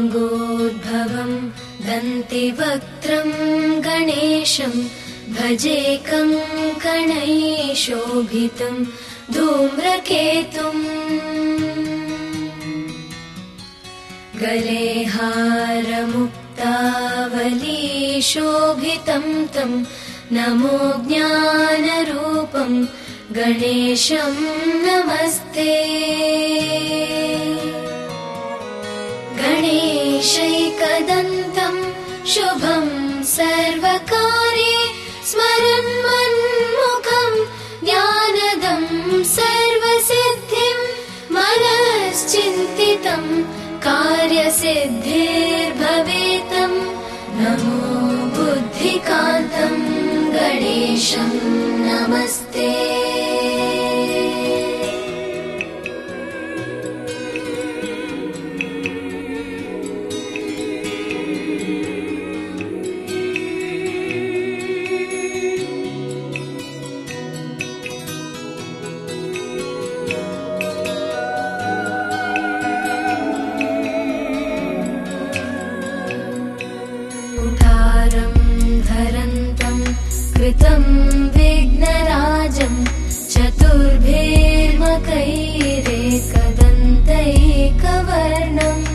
वक्रतुण्डमहाकायोज्जवदनाङ्गोद्भवम् दन्तिवक्त्रम् गणेशम् भजेकम् कणैशोभितम् धूम्रकेतुम् गलेहारमुक्तावलीशोभितम् तम् नमो ज्ञानरूपम् गणेशम् नमस्ते गणेशैकदन्तम् शुभम् सर्वकार्ये स्मरन्मन्मुखम् ज्ञानदम् सर्वसिद्धिम् मनश्चिन्तितम् कार्यसिद्धिर्भवेतम् नमो बुद्धिकान्तम् गणेशम् कुठारम् धरन्तम् कृतम् विघ्नराजम् चतुर्भिर्मकैरेकदन्तैकवर्णम्।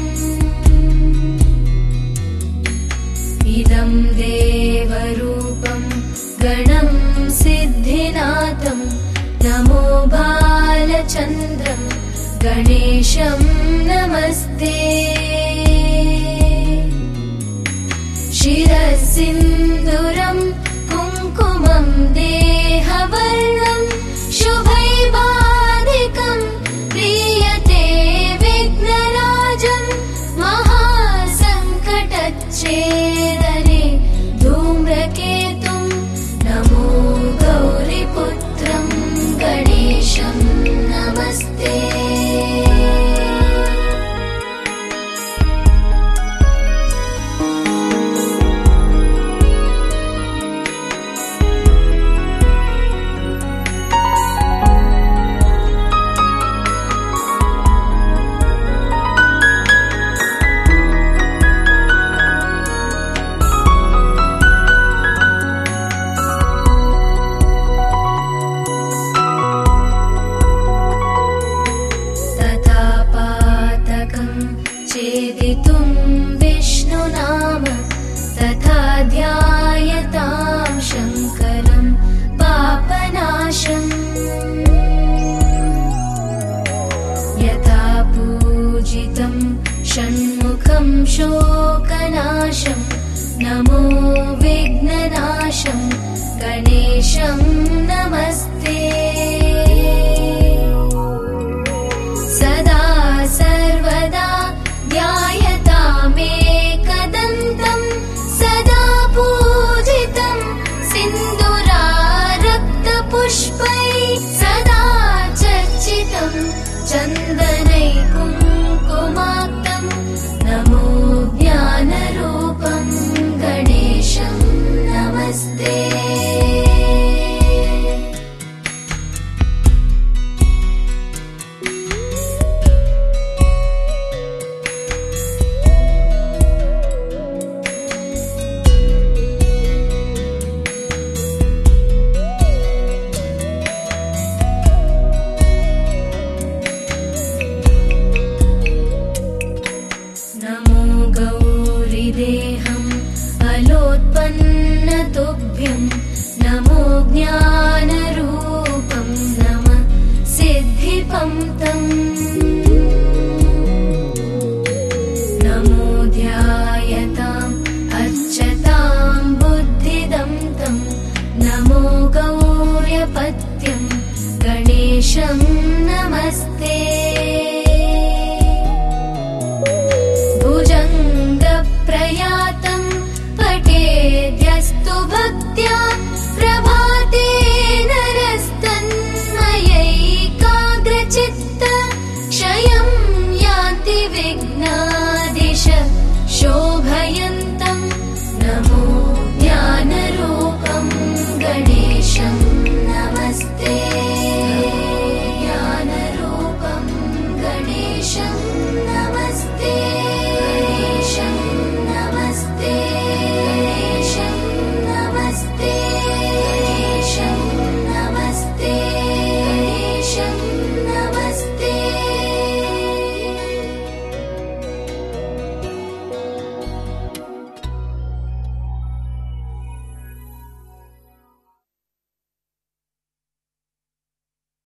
इदम् देवरूपम् गणम् सिद्धिनाथम् नमो बालचन्द्रम् गणेशम् नमस्ते शिरसिन्दुरं कुङ्कुमं दे